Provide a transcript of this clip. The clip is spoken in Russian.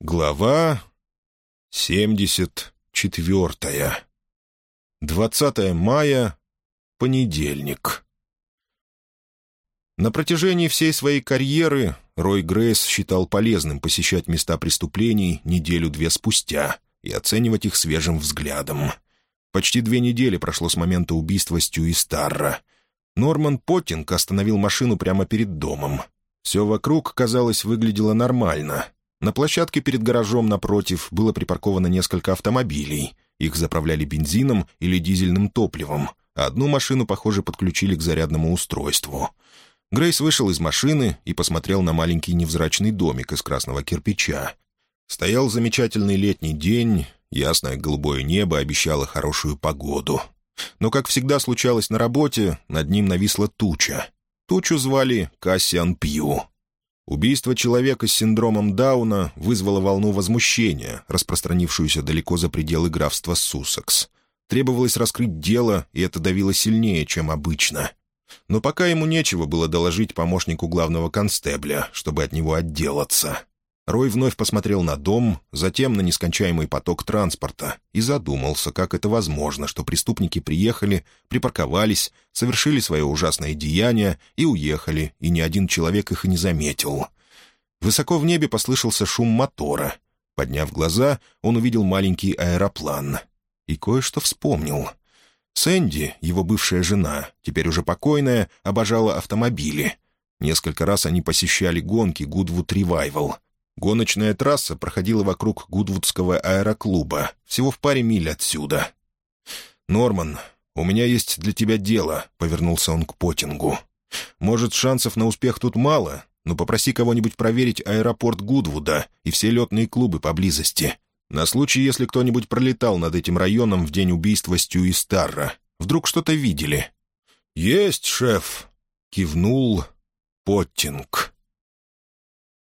Глава семьдесят четвертая. Двадцатое мая, понедельник. На протяжении всей своей карьеры Рой Грейс считал полезным посещать места преступлений неделю-две спустя и оценивать их свежим взглядом. Почти две недели прошло с момента убийства Стю и Старра. Норман Поттинг остановил машину прямо перед домом. Все вокруг, казалось, выглядело нормально — на площадке перед гаражом напротив было припарковано несколько автомобилей. Их заправляли бензином или дизельным топливом, а одну машину, похоже, подключили к зарядному устройству. Грейс вышел из машины и посмотрел на маленький невзрачный домик из красного кирпича. Стоял замечательный летний день, ясное голубое небо обещало хорошую погоду. Но, как всегда случалось на работе, над ним нависла туча. Тучу звали Кассиан Пью. Убийство человека с синдромом Дауна вызвало волну возмущения, распространившуюся далеко за пределы графства Суссекс. Требовалось раскрыть дело, и это давило сильнее, чем обычно. Но пока ему нечего было доложить помощнику главного констебля, чтобы от него отделаться. Рой вновь посмотрел на дом, затем на нескончаемый поток транспорта и задумался, как это возможно, что преступники приехали, припарковались, совершили свое ужасное деяние и уехали, и ни один человек их и не заметил. Высоко в небе послышался шум мотора. Подняв глаза, он увидел маленький аэроплан. И кое-что вспомнил. Сэнди, его бывшая жена, теперь уже покойная, обожала автомобили. Несколько раз они посещали гонки «Гудвуд Ревайвал», Гоночная трасса проходила вокруг Гудвудского аэроклуба, всего в паре миль отсюда. «Норман, у меня есть для тебя дело», — повернулся он к Потингу. «Может, шансов на успех тут мало, но попроси кого-нибудь проверить аэропорт Гудвуда и все летные клубы поблизости. На случай, если кто-нибудь пролетал над этим районом в день убийства Стю и Старра. Вдруг что-то видели?» «Есть, шеф», — кивнул Поттинг.